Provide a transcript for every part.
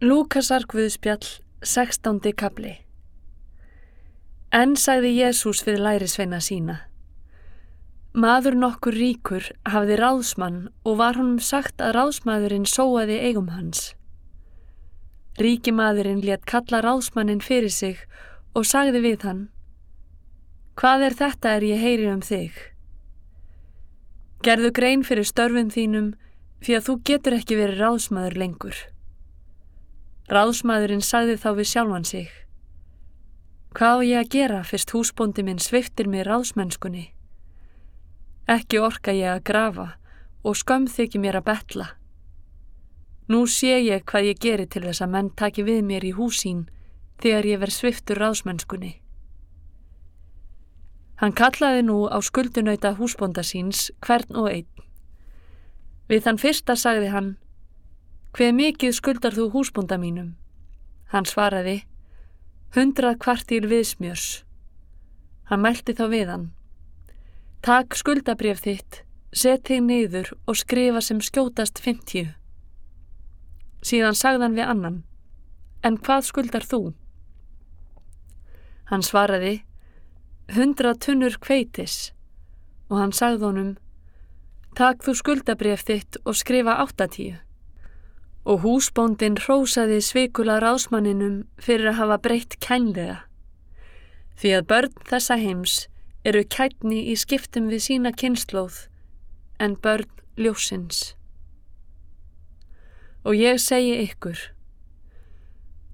Lúkasar Guðspjall, 16. kapli En sagði Jésús fyrir lærisveina sína. Maður nokkur ríkur hafði ráðsmann og var honum sagt að ráðsmaðurinn sóaði eigum hans. Ríkimaðurinn let kalla ráðsmannin fyrir sig og sagði við hann Hvað er þetta er ég heyri um þig? Gerðu grein fyrir störfum þínum fyrir að þú getur ekki verið ráðsmaður lengur. Ráðsmaðurinn sagði þá við sjálfan sig. Hvað á ég að gera fyrst húsbóndi minn sviftir mér ráðsmennskunni? Ekki orka ég að grafa og skömm þykir mér að betla. Nú sé ég hvað ég geri til þess að menn taki við mér í húsín þegar ég verð sviftur ráðsmennskunni. Hann kallaði nú á skuldunauta húsbónda síns hvern og einn. Við þann fyrsta sagði hann Hveð mikið skuldar þú húsbúnda mínum? Hann svaraði, hundrað kvartíl viðsmjörs. Hann mælti þá við hann. Takk skuldabref þitt, set þig neyður og skrifa sem skjótast 50. Síðan sagðan við annan, en hvað skuldar þú? Hann svaraði, hundrað tunnur kveitis og hann sagði honum, takk þú skuldabref þitt og skrifa 80 og húsbóndin hrósaði svikula ráðsmanninum fyrir að hafa breytt kænlega. Því að börn þessa heims eru kætni í skiptum við sína kynnslóð en börn ljósins. Og ég segi ykkur,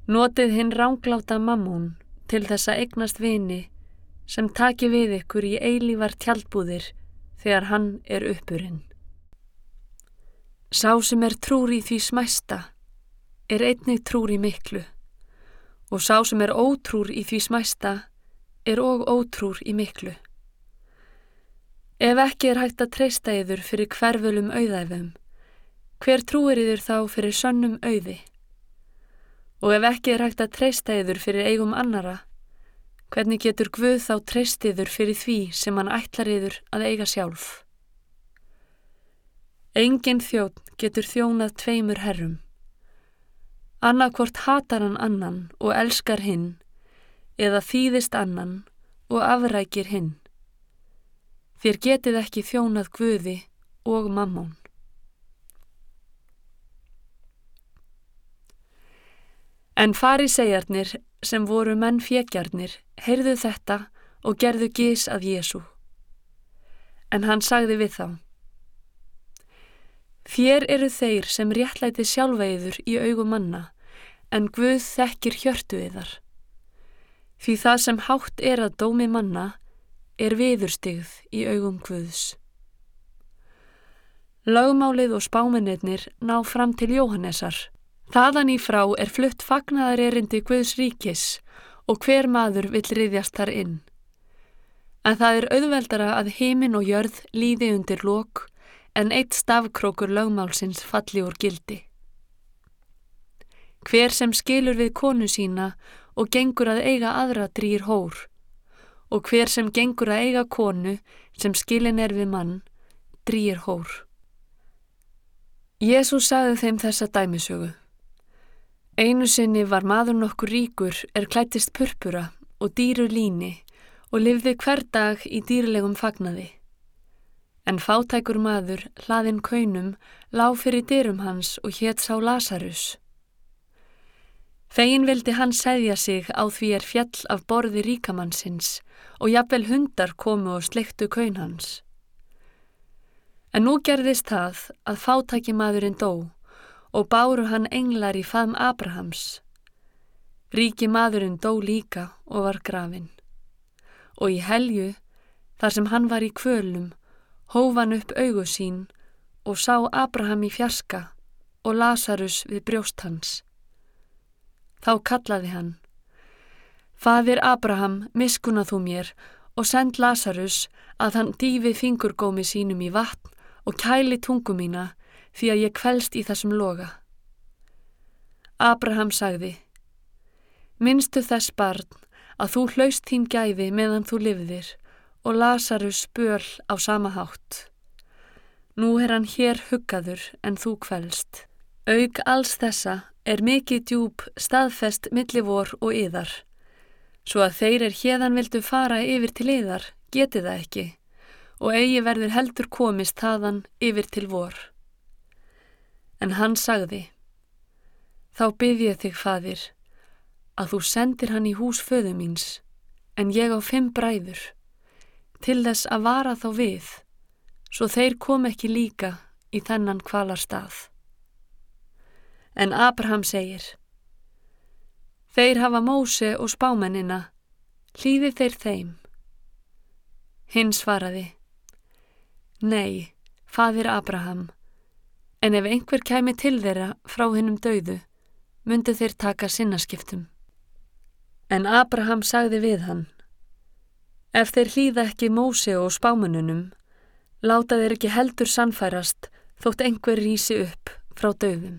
notið hinn rángláta mammún til þess að eignast vini sem taki við ykkur í eilívar tjaldbúðir þegar hann er uppurinn. Sá sem er trúr í því smæsta er einnig trúr í miklu og sá sem er ótrúr í því smæsta er og ótrúr í miklu. Ef ekki er hægt að treysta yður fyrir hverfölum auðæfum, hver trúir yður þá fyrir sönnum auði? Og ef ekki er hægt að treysta yður fyrir eigum annara, hvernig getur Guð þá treyst yður fyrir því sem hann ætlar yður að eiga sjálf? Engin þjótt getur þjónað tveimur herrum. Annarkvort hatar hann annan og elskar hinn eða þýðist annan og afrækir hinn. Þér getið ekki þjónað guði og mammón. En fari segjarnir sem voru menn fjekjarnir heyrðu þetta og gerðu gís af Jésu. En hann sagði við þá Þér eru þeir sem réttlæti sjálfveiður í augum manna, en Guð þekkir hjörtu yðar. Því það sem hátt er að dómi manna er viðurstigð í augum Guðs. Lagmálið og spámennir ná fram til Jóhannesar. Þaðan í frá er flutt fagnaðar erindi Guðs ríkis og hver maður vill riðjast þar inn. En það er auðveldara að heimin og jörð líði undir lok en eitt stafkrókur lögmálsins falli úr gildi. Hver sem skilur við konu sína og gengur að eiga aðra drýr hór og hver sem gengur að eiga konu sem skilin er við mann drýr hór. Jésús sagði þeim þessa dæmisögu. Einu sinni var maður nokkur ríkur er klættist purpura og dýru líni og livði hver dag í dýrlegum fagnaði en fátækur maður hlaðin kaunum lág fyrir dyrum hans og hétt sá Lazarus. Fegin vildi hann segja sig á því er fjall af borði ríkamannsins og jafnvel hundar komu og sleiktu kaun hans. En nú gerðist það að fátæki maðurinn dó og báru hann englar í faðm Abrahams. Ríki maðurinn dó líka og var grafin. Og í helju, þar sem hann var í kvölum, hófan upp augu sín og sá Abraham í fjarska og Lazarus við brjóst hans. Þá kallaði hann, Fadir Abraham, miskuna þú mér og send Lazarus að hann dýfi fingurgómi sínum í vatn og kæli tungu mína því að ég kvelst í þessum loga. Abraham sagði, Minnstu þess barn að þú hlaust þín gæfi meðan þú livðir og Lazarus spöl á sama hátt. Nú er hann hér huggaður en þú kvelst. Aug alls þessa er mikið djúb staðfest millivor og yðar, svo að þeir er hérðan vildu fara yfir til yðar, geti það ekki, og eigi verður heldur komist þaðan yfir til vor. En hann sagði, þá byrð ég þig, fadir, að þú sendir hann í hús föðu míns, en ég á fimm bræður, til þess að vara þá við, svo þeir kom ekki líka í þennan kvalar stað. En Abraham segir, Þeir hafa Móse og spámennina, hlýði þeir þeim. Hinn svaraði, Nei, fadir Abraham, en ef einhver kæmi til þeirra frá hennum dauðu, myndu þeir taka sinnaskiptum. En Abraham sagði við hann, Ef þeir hlýða ekki Móse og spámennunum, láta þeir ekki heldur sannfærast þótt einhver rýsi upp frá dauðum.